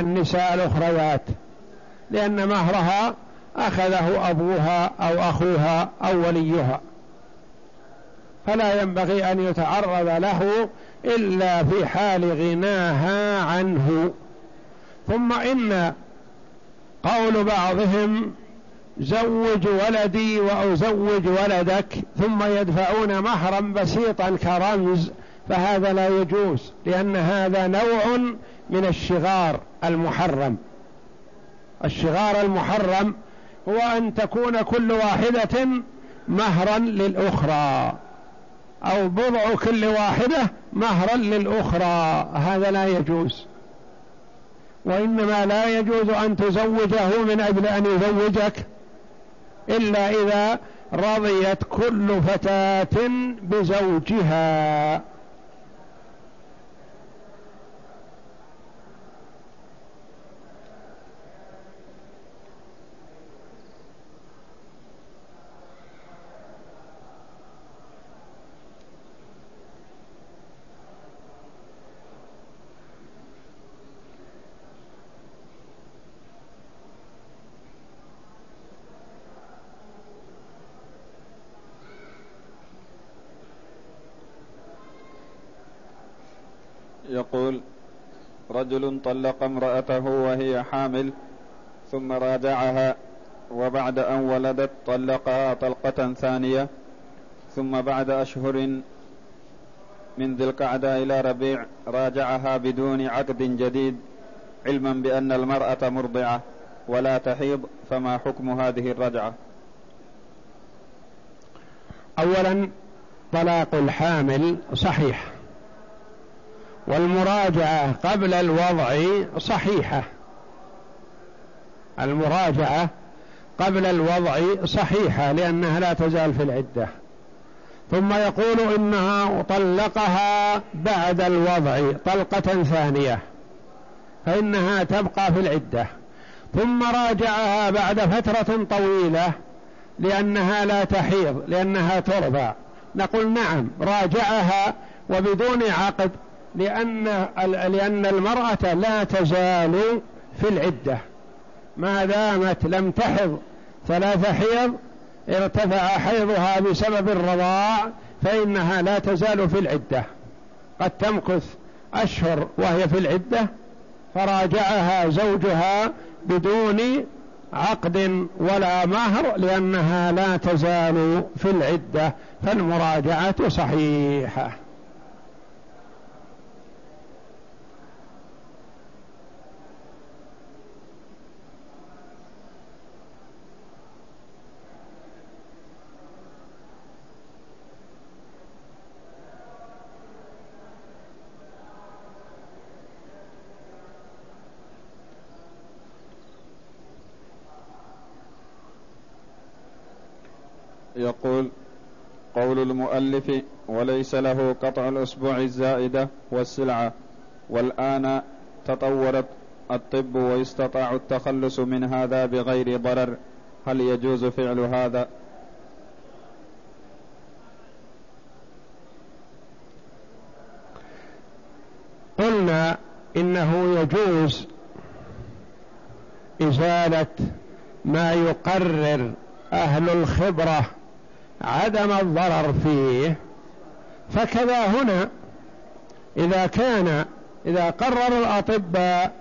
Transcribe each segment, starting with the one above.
النساء الأخريات لأن مهرها أخذه أبوها أو أخوها أو وليها. فلا ينبغي أن يتعرض له إلا في حال غناها عنه. ثم إن قول بعضهم زوج ولدي وأزوج ولدك ثم يدفعون مهرا بسيطا كرمز فهذا لا يجوز لأن هذا نوع من الشغار. المحرم. الشغار المحرم هو أن تكون كل واحدة مهرا للأخرى أو بضع كل واحدة مهرا للأخرى. هذا لا يجوز. وإنما لا يجوز أن تزوجه من أجل أن يزوجك إلا إذا رضيت كل فتاة بزوجها. يقول رجل طلق امرأته وهي حامل ثم راجعها وبعد أن ولدت طلقها طلقة ثانية ثم بعد أشهر من ذي القعدة إلى ربيع راجعها بدون عقد جديد علما بأن المرأة مرضعة ولا تحيض فما حكم هذه الرجعة؟ أولا طلاق الحامل صحيح. والمراجعة قبل الوضع صحيحة. المراجعة قبل الوضع صحيحة لأنها لا تزال في العدة. ثم يقول إنها طلقها بعد الوضع طلقة ثانية فإنها تبقى في العدة. ثم راجعها بعد فترة طويلة لأنها لا تحيض لأنها ترضع. نقول نعم راجعها وبدون عقد لأن لأن المرأة لا تزال في العدة. ما دامت لم تحض ثلاث حيض ارتفع حيضها بسبب الرضاع فإنها لا تزال في العدة. قد تمكث أشهر وهي في العدة فراجعها زوجها بدون عقد ولا مهر لأنها لا تزال في العدة فالمراجعة صحيحة. يقول قول المؤلف وليس له قطع الأسبوع الزائدة والسلعة والآن تطورت الطب ويستطاع التخلص من هذا بغير ضرر. هل يجوز فعل هذا؟ قلنا إنه يجوز إزالة ما يقرر أهل الخبرة عدم الضرر فيه فكذا هنا إذا كان إذا قرر الأطباء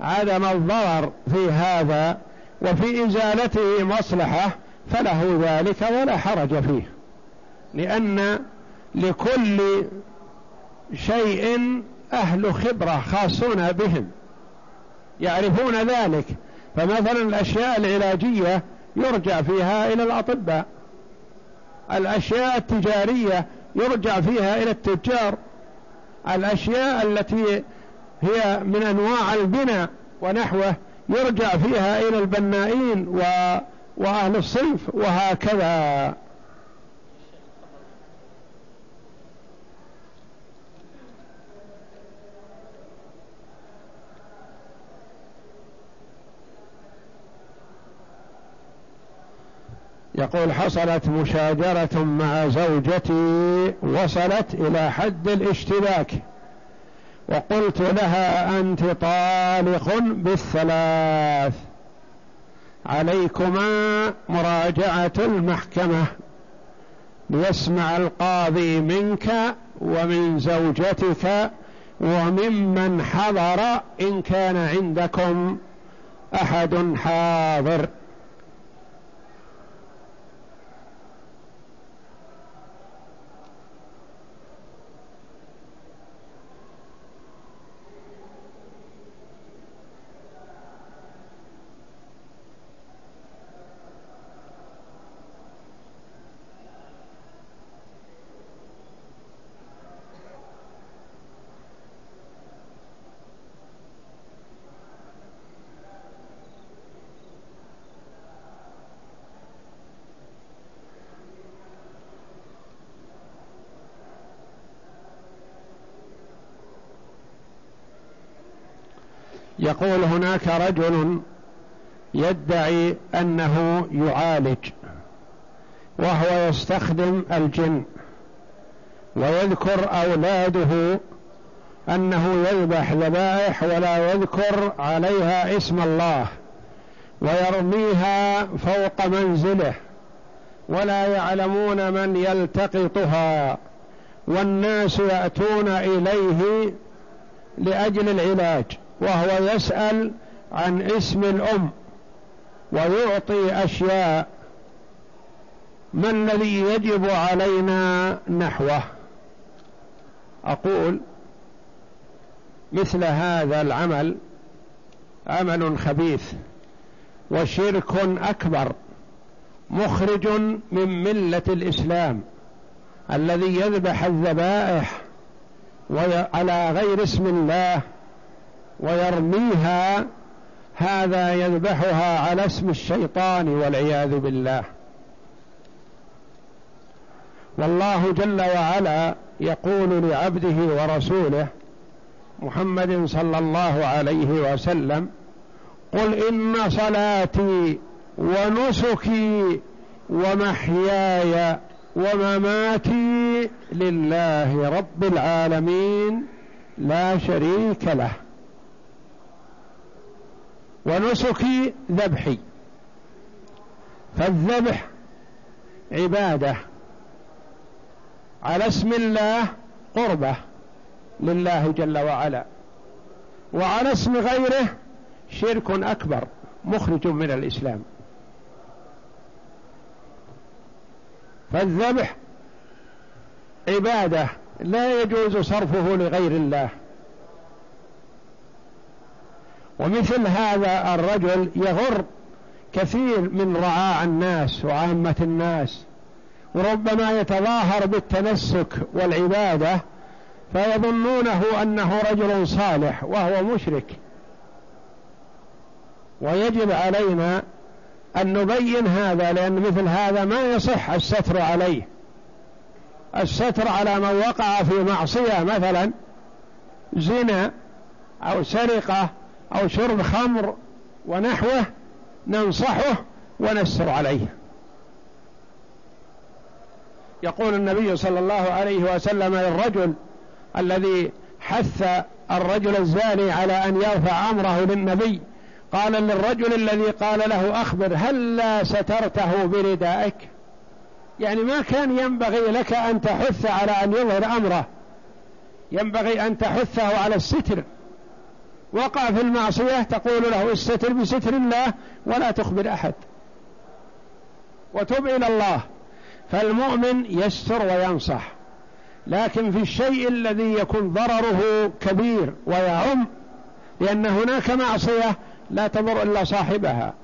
عدم الضرر في هذا وفي إزالته مصلحة فله ذلك ولا حرج فيه. لأن لكل شيء أهل خبرة خاصون بهم يعرفون ذلك. فمثلا الأشياء العلاجية يرجع فيها إلى الأطباء. الأشياء التجارية يرجع فيها إلى التجار. الأشياء التي هي من أنواع البناء ونحوه يرجع فيها إلى البنائين و... وأهل الصنف وهكذا. يقول حصلت مشاجرة مع زوجتي وصلت إلى حد الاشتباك وقلت لها أنت طالق بالثلاث. عليكما مراجعة المحكمة. ليسمع القاضي منك ومن زوجتك وممن حضر إن كان عندكم أحد حاضر. يقول هناك رجل يدعي أنه يعالج وهو يستخدم الجن ويذكر أولاده أنه يذبح ذبائح ولا يذكر عليها اسم الله ويرميها فوق منزله ولا يعلمون من يلتقطها والناس يأتون إليه لأجل العلاج. وهو يسأل عن اسم الأم ويعطي أشياء. ما الذي يجب علينا نحوه؟ أقول مثل هذا العمل عمل خبيث وشرك أكبر مخرج من ملة الإسلام الذي يذبح الذبائح على غير اسم الله. ويرميها هذا يذبحها على اسم الشيطان والعياذ بالله. والله جل وعلا يقول لعبده ورسوله محمد صلى الله عليه وسلم قل إن صلاتي ونسكي ومحياي ومماتي لله رب العالمين لا شريك له. ونسكي ذبحي. فالذبح عبادة. على اسم الله قربة لله جل وعلا. وعلى اسم غيره شرك أكبر مخرج من الإسلام. فالذبح عبادة. لا يجوز صرفه لغير الله. ومثل هذا الرجل يغر كثير من رعاع الناس وعامة الناس وربما يتظاهر بالتنسك والعبادة فيظنونه أنه رجل صالح وهو مشرك. ويجب علينا أن نبين هذا لأن مثل هذا ما يصح الستر عليه. الستر على من وقع في معصية مثلا زنا أو سرقة أو شرب خمر ونحوه ننصحه ونسر عليه. يقول النبي صلى الله عليه وسلم للرجل الذي حث الرجل الزاني على أن يرفع أمره للنبي قال للرجل الذي قال له أخبر هل لا سترته بردائك؟ يعني ما كان ينبغي لك أن تحث على أن يظهر أمره ينبغي أن تحثه على الستر. وقع في المعصية تقول له استتر بستر الله ولا تخبر أحد. وتب إلى الله. فالمؤمن يستر وينصح. لكن في الشيء الذي يكون ضرره كبير ويعم لأن هناك معصية لا تضر إلا صاحبها.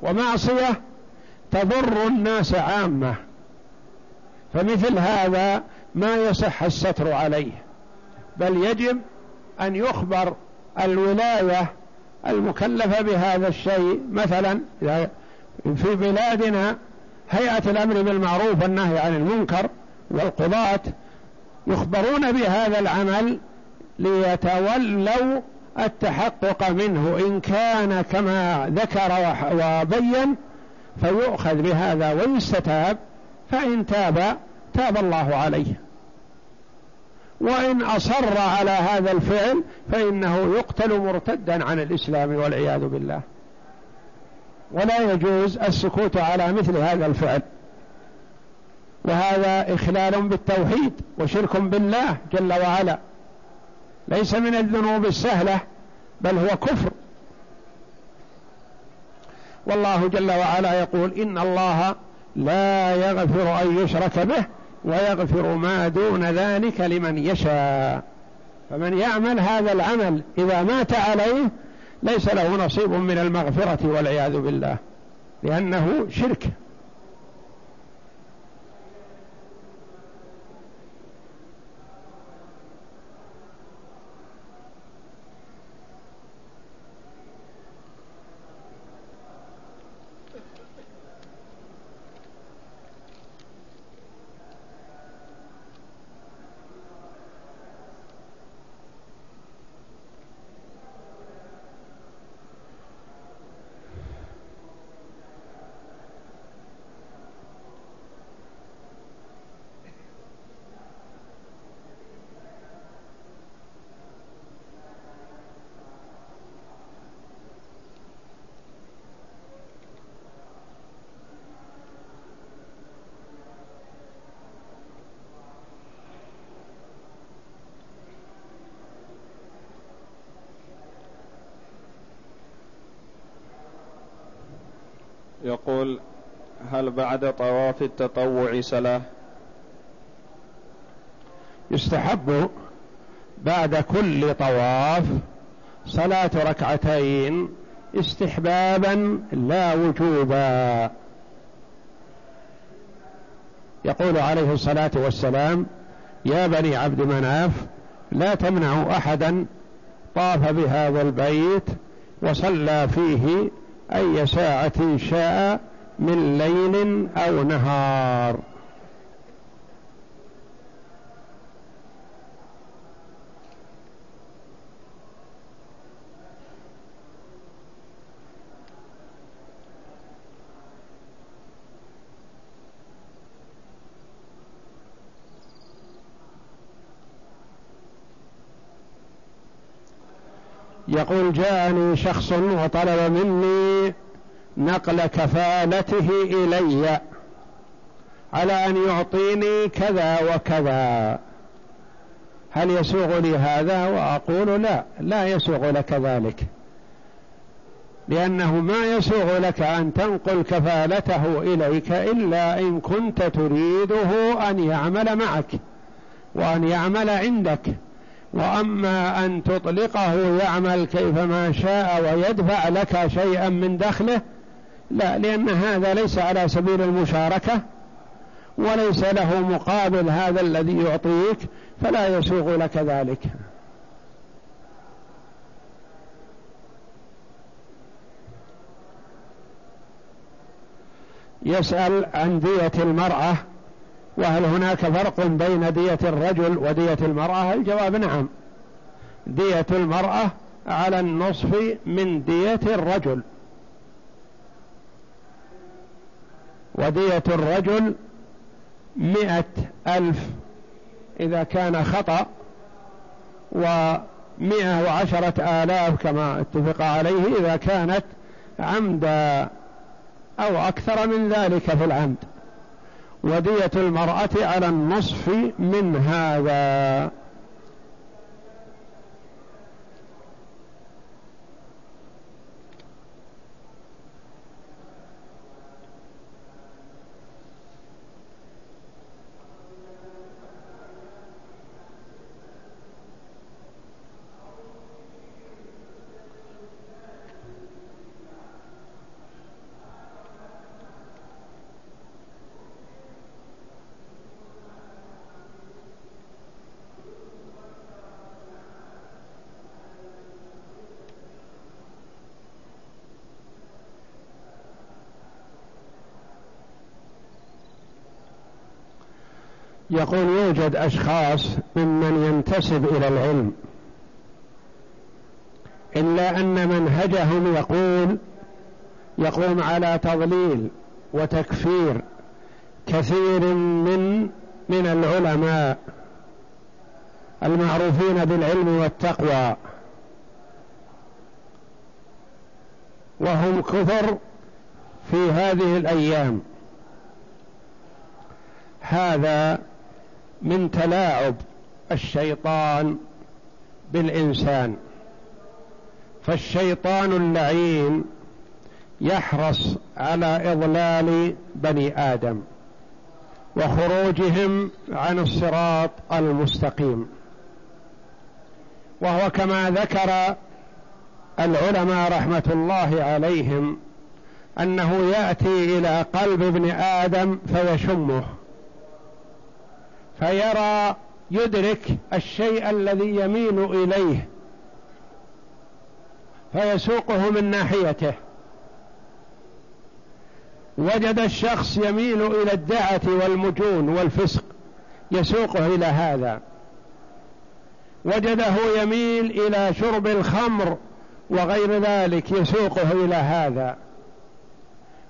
ومعصية تضر الناس عامة. فمثل هذا ما يصح الستر عليه. بل يجب أن يخبر الولاية المكلفة بهذا الشيء. مثلا في بلادنا هيئة الأمر بالمعروف والنهي عن المنكر والقضاة يخبرون بهذا العمل ليتولوا التحقق منه. إن كان كما ذكر وبين فيؤخذ بهذا ويستتاب فإن تاب تاب الله عليه. وإن أصر على هذا الفعل فإنه يقتل مرتدا عن الإسلام والعياذ بالله. ولا يجوز السكوت على مثل هذا الفعل. وهذا إخلال بالتوحيد وشرك بالله جل وعلا. ليس من الذنوب السهلة بل هو كفر. والله جل وعلا يقول إن الله لا يغفر أن يشرك به ويغفر ما دون ذلك لمن يشاء. فمن يعمل هذا العمل إذا مات عليه ليس له نصيب من المغفرة والعياذ بالله لأنه شرك. يقول هل بعد طواف التطوع صلاة يستحب بعد كل طواف صلاة ركعتين استحبابا لا وجوبا. يقول عليه الصلاة والسلام يا بني عبد مناف لا تمنعوا أحدا طاف بهذا البيت وصلى فيه أي ساعة شاء من ليل أو نهار. يقول جاءني شخص وطلب مني نقل كفالته إلي على أن يعطيني كذا وكذا. هل يسوغ لي هذا؟ وأقول لا لا يسوغ لك ذلك. لأنه ما يسوغ لك أن تنقل كفالته إليك إلا إن كنت تريده أن يعمل معك وأن يعمل عندك. وأما أن تطلقه يعمل كيفما شاء ويدفع لك شيئا من دخله لا لأن هذا ليس على سبيل المشاركة وليس له مقابل هذا الذي يعطيك فلا يسوغ لك ذلك. يسأل عن دية المرأة وهل هناك فرق بين دية الرجل ودية المرأة؟ الجواب نعم. دية المرأة على النصف من دية الرجل. ودية الرجل مئة ألف إذا كان خطأ ومئة وعشرة آلاف كما اتفق عليه إذا كانت عمدا أو أكثر من ذلك في العمد. ودية المرأة على النصف من هذا. يقول يوجد أشخاص ممن ينتسب إلى العلم إلا أن منهجهم يقول يقوم على تضليل وتكفير كثير من من العلماء المعروفين بالعلم والتقوى. وهم كثر في هذه الأيام. هذا من تلاعب الشيطان بالإنسان. فالشيطان اللعين يحرص على إضلال بني آدم وخروجهم عن الصراط المستقيم. وهو كما ذكر العلماء رحمة الله عليهم أنه يأتي إلى قلب ابن آدم فيشمه. فيرى يدرك الشيء الذي يميل إليه فيسوقه من ناحيته. وجد الشخص يميل إلى الدعة والمجون والفسق يسوقه إلى هذا. وجده يميل إلى شرب الخمر وغير ذلك يسوقه إلى هذا.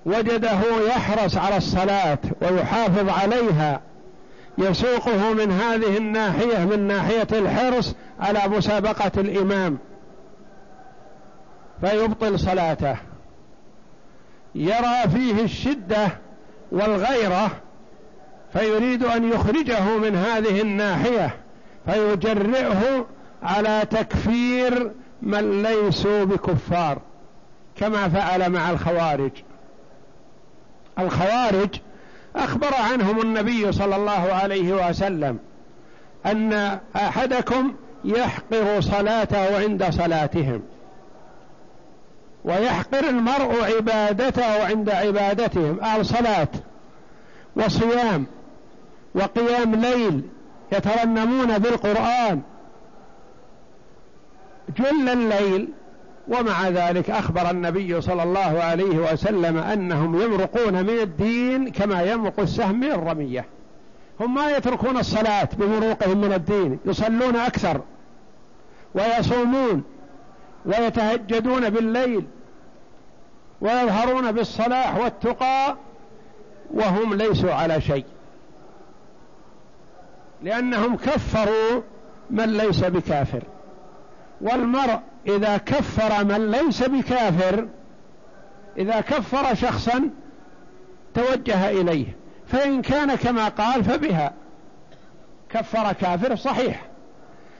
وجده يحرص على الصلاة ويحافظ عليها. يسوقه من هذه الناحية من ناحية الحرص على مسابقة الإمام. فيبطل صلاته. يرى فيه الشدة والغيرة فيريد أن يخرجه من هذه الناحية. فيجرئه على تكفير من ليسوا بكفار كما فعل مع الخوارج. الخوارج أخبر عنهم النبي صلى الله عليه وسلم أن أحدكم يحقر صلاته عند صلاتهم ويحقر المرء عبادته عند عبادتهم أهل صلاة وصيام وقيام ليل يترنمون بالقرآن. جل الليل ومع ذلك أخبر النبي صلى الله عليه وسلم أنهم يمرقون من الدين كما يمرق السهم من الرمية. هم ما يتركون الصلاة بمروقهم من الدين يصلون أكثر ويصومون ويتهجدون بالليل ويظهرون بالصلاح والتقى وهم ليسوا على شيء. لأنهم كفروا من ليس بكافر. والمرء إذا كفر من ليس بكافر إذا كفر شخصا توجه إليه فإن كان كما قال فبها. كفر كافر صحيح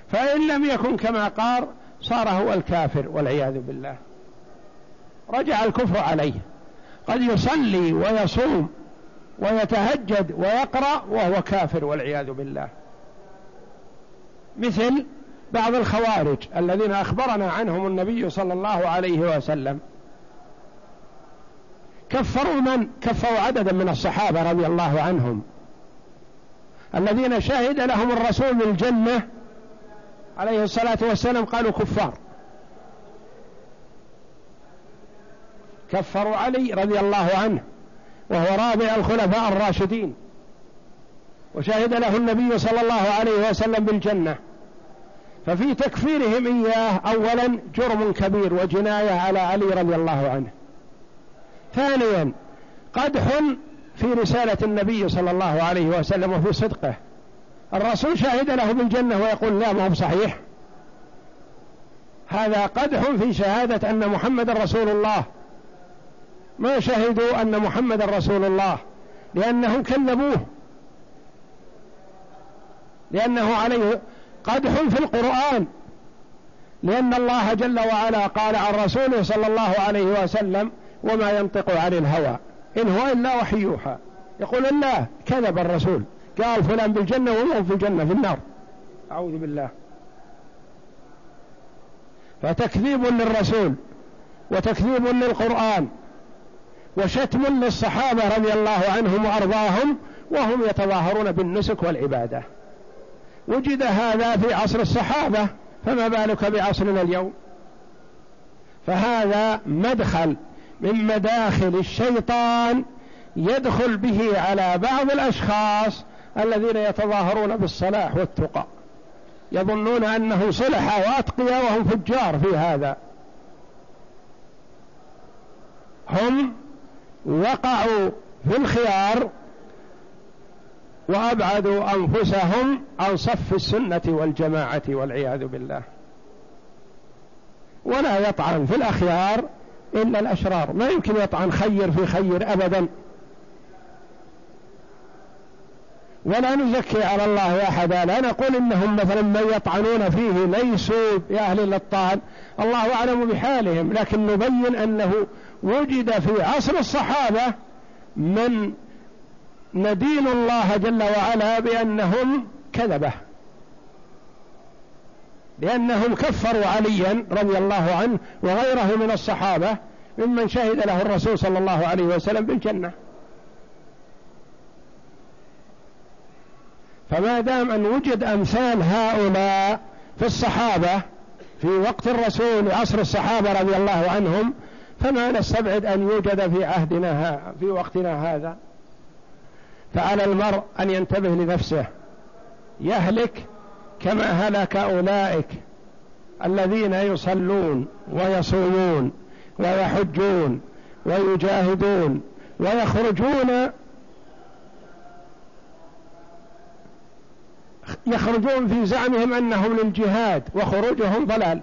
فإن لم يكن كما قال صار هو الكافر والعياذ بالله. رجع الكفر عليه قد يصلي ويصوم ويتهجد ويقرأ وهو كافر والعياذ بالله. مثل بعض الخوارج الذين أخبرنا عنهم النبي صلى الله عليه وسلم. كفروا من؟ كفروا عددا من الصحابة رضي الله عنهم. الذين شهد لهم الرسول بالجنة عليه الصلاة والسلام قالوا كفار. كفروا علي رضي الله عنه وهو رابع الخلفاء الراشدين. وشهد له النبي صلى الله عليه وسلم بالجنة. ففي تكفيرهم إياه أولا جرم كبير وجناية على علي رضي الله عنه. ثانيا قدح في رسالة النبي صلى الله عليه وسلم وفي صدقه. الرسول شهد له بالجنة ويقول لا ما هو صحيح هذا قدح في شهادة أن محمد رسول الله. ما شهدوا أن محمد رسول الله؟ لأنهم كذبوه. لأنه عليه قدح في القرآن. لأن الله جل وعلا قال عن رسوله صلى الله عليه وسلم وما ينطق عن الهوى. إن هو إلا وحي يوحى. يقول الله كذب الرسول. قال فلان بالجنة وهو في الجنة في النار. أعوذ بالله. فتكذيب للرسول وتكذيب للقرآن وشتم للصحابة رضي الله عنهم وأرضاهم وهم يتظاهرون بالنسك والعبادة. وجد هذا في عصر الصحابة فما بالك بعصرنا اليوم؟ فهذا مدخل من مداخل الشيطان يدخل به على بعض الأشخاص الذين يتظاهرون بالصلاح والتقى. يظنون أنه صلح وأتقياء وهم فجار في هذا. هم وقعوا في الخيار وأبعدوا أنفسهم عن صف السنة والجماعة والعياذ بالله. ولا يطعن في الأخيار إلا الأشرار. ما يمكن يطعن خير في خير أبدا. ولا نزكي على الله أحدا. لا نقول إنهم مثلا من يطعنون فيه ليسوا بأهل للطعن. الله أعلم بحالهم. لكن نبين أنه وجد في عصر الصحابة من ندين الله جل وعلا بأنهم كذبة. لأنهم كفروا عليا رضي الله عنه وغيره من الصحابة ممن شهد له الرسول صلى الله عليه وسلم بالجنة. فما دام أن وجد أمثال هؤلاء في الصحابة في وقت الرسول عصر الصحابة رضي الله عنهم فما نستبعد أن يوجد في عهدنا في وقتنا هذا. فعلى المرء أن ينتبه لنفسه. يهلك كما هلك أولئك الذين يصلون ويصومون ويحجون ويجاهدون ويخرجون يخرجون في زعمهم أنهم للجهاد وخروجهم ضلال.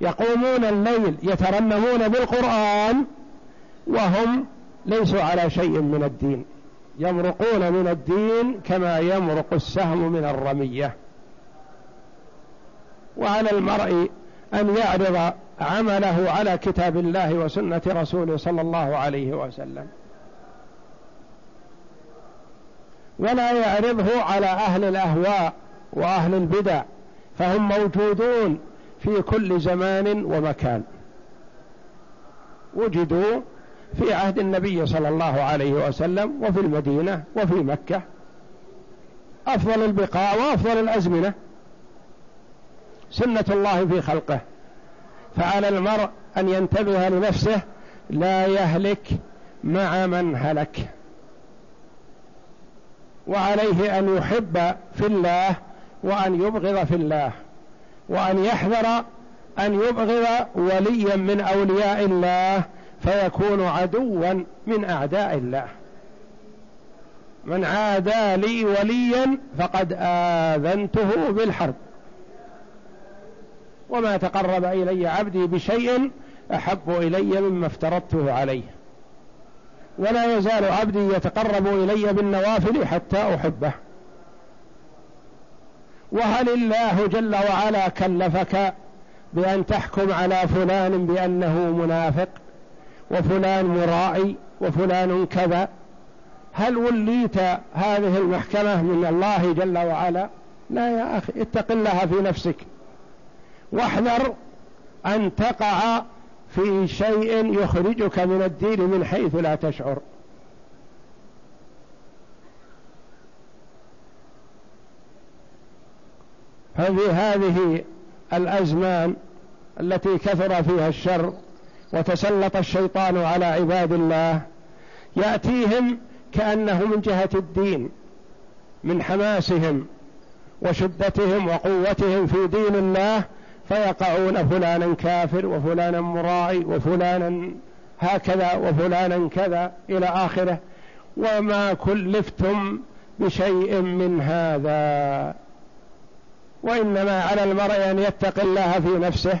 يقومون الليل يترنمون بالقرآن وهم ليسوا على شيء من الدين. يمرقون من الدين كما يمرق السهم من الرمية. وعلى المرء أن يعرض عمله على كتاب الله وسنة رسوله صلى الله عليه وسلم. ولا يعرضه على أهل الأهواء وأهل البدع فهم موجودون في كل زمان ومكان. وجدوا في عهد النبي صلى الله عليه وسلم وفي المدينة وفي مكة. أفضل البقاء وأفضل الأزمنة. سنة الله في خلقه. فعلى المرء أن ينتبه لنفسه لا يهلك مع من هلك. وعليه أن يحب في الله وأن يبغض في الله. وأن يحذر أن يبغض وليا من أولياء الله فيكون عدوا من أعداء الله. من عادى لي وليا فقد آذنته بالحرب. وما تقرب إلي عبدي بشيء أحب إلي مما افترضته عليه. ولا يزال عبدي يتقرب إلي بالنوافل حتى أحبه. وهل الله جل وعلا كلفك بأن تحكم على فلان بأنه منافق؟ وفلان مرائي وفلان كذا. هل وليت هذه المحكمة من الله جل وعلا؟ لا يا أخي اتق الله في نفسك. واحذر أن تقع في شيء يخرجك من الدين من حيث لا تشعر. ففي هذه الأزمان التي كثر فيها الشر. وتسلط الشيطان على عباد الله يأتيهم كأنه من جهة الدين من حماسهم وشدتهم وقوتهم في دين الله فيقعون فلانا كافر وفلانا مراعي وفلانا هكذا وفلانا كذا إلى آخره. وما كلفتم بشيء من هذا. وإنما على المرء أن يتق الله في نفسه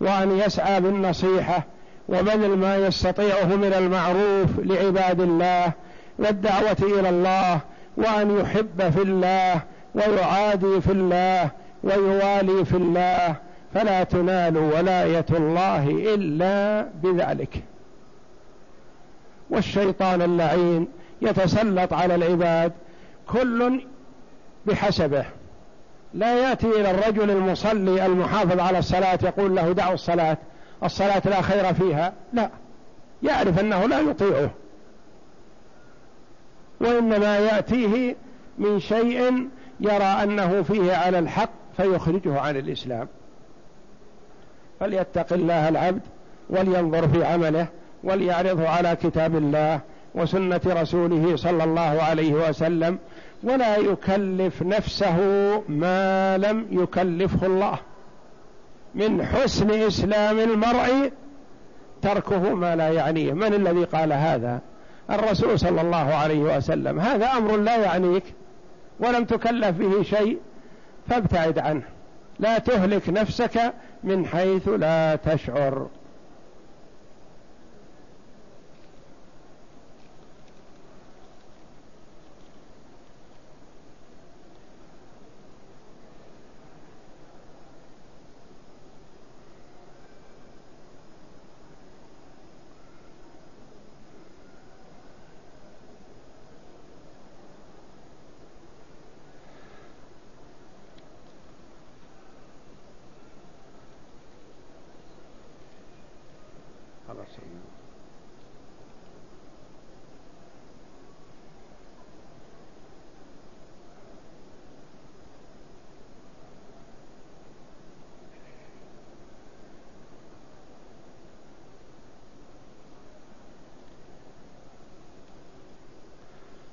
وأن يسعى بالنصيحة وبذل ما يستطيعه من المعروف لعباد الله والدعوة إلى الله وأن يحب في الله ويعادي في الله ويوالي في الله فلا تنال ولاية الله إلا بذلك. والشيطان اللعين يتسلط على العباد كل بحسبه. لا يأتي إلى الرجل المصلي المحافظ على الصلاة يقول له دعوا الصلاة. الصلاة لا خير فيها. لا. يعرف أنه لا يطيعه. وإنما يأتيه من شيء يرى أنه فيه على الحق فيخرجه عن الإسلام. فليتق الله العبد ولينظر في عمله وليعرضه على كتاب الله وسنة رسوله صلى الله عليه وسلم ولا يكلف نفسه ما لم يكلفه الله. من حسن إسلام المرء تركه ما لا يعنيه. من الذي قال هذا؟ الرسول صلى الله عليه وسلم. هذا أمر لا يعنيك ولم تكلف به شيء فابتعد عنه. لا تهلك نفسك من حيث لا تشعر.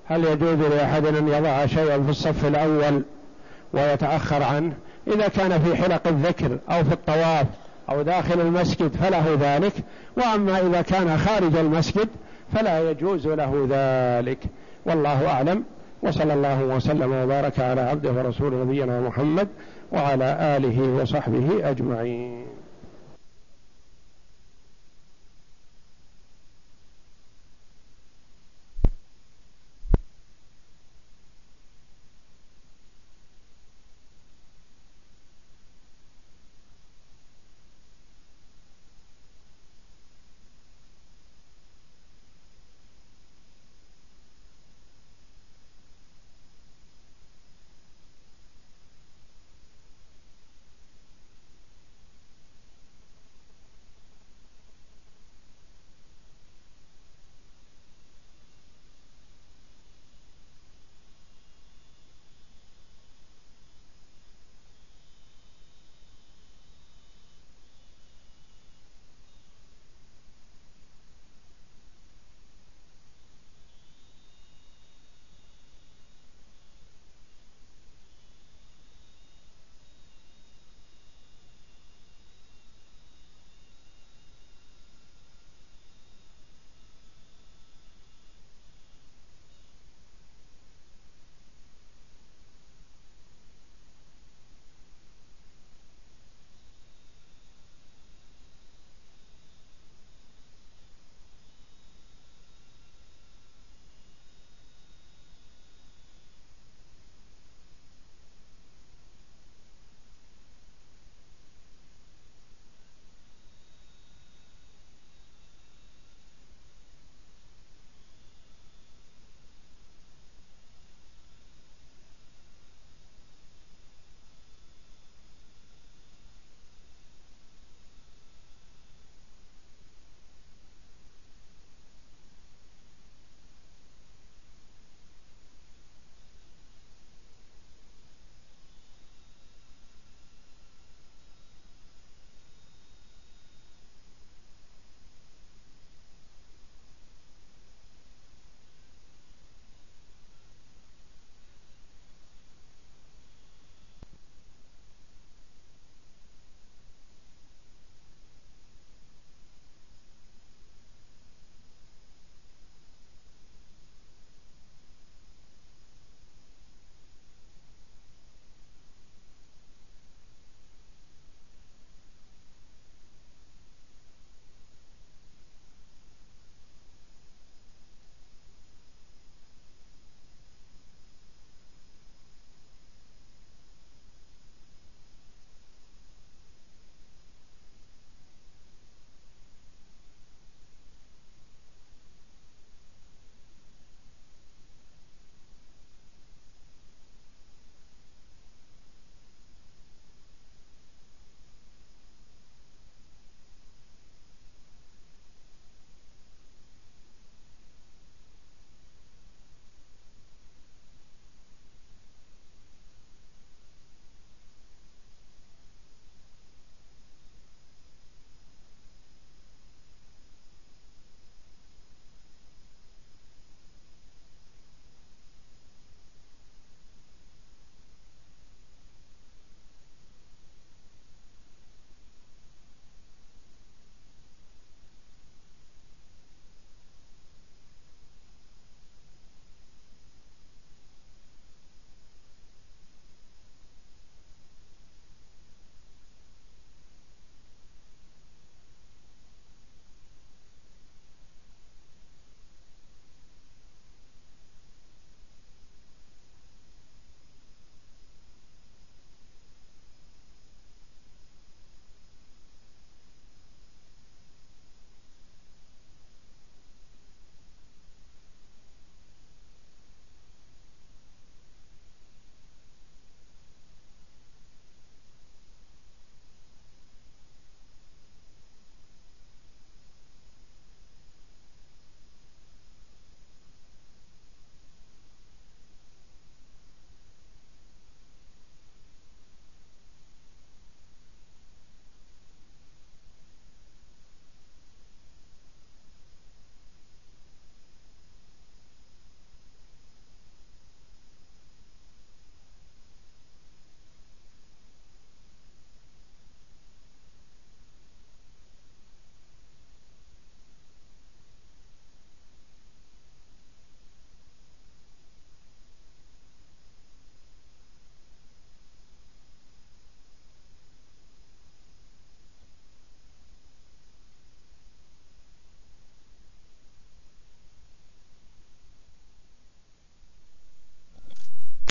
هل يجوز لأحد أن يضع شيئا في الصف الأول ويتأخر عنه؟ إذا كان في حلق الذكر أو في الطواف أو داخل المسجد فله ذلك وأما إذا كان خارج المسجد فلا يجوز له ذلك. والله أعلم. وصلى الله وسلم وبارك على عبده ورسول نبينا محمد وعلى آله وصحبه أجمعين.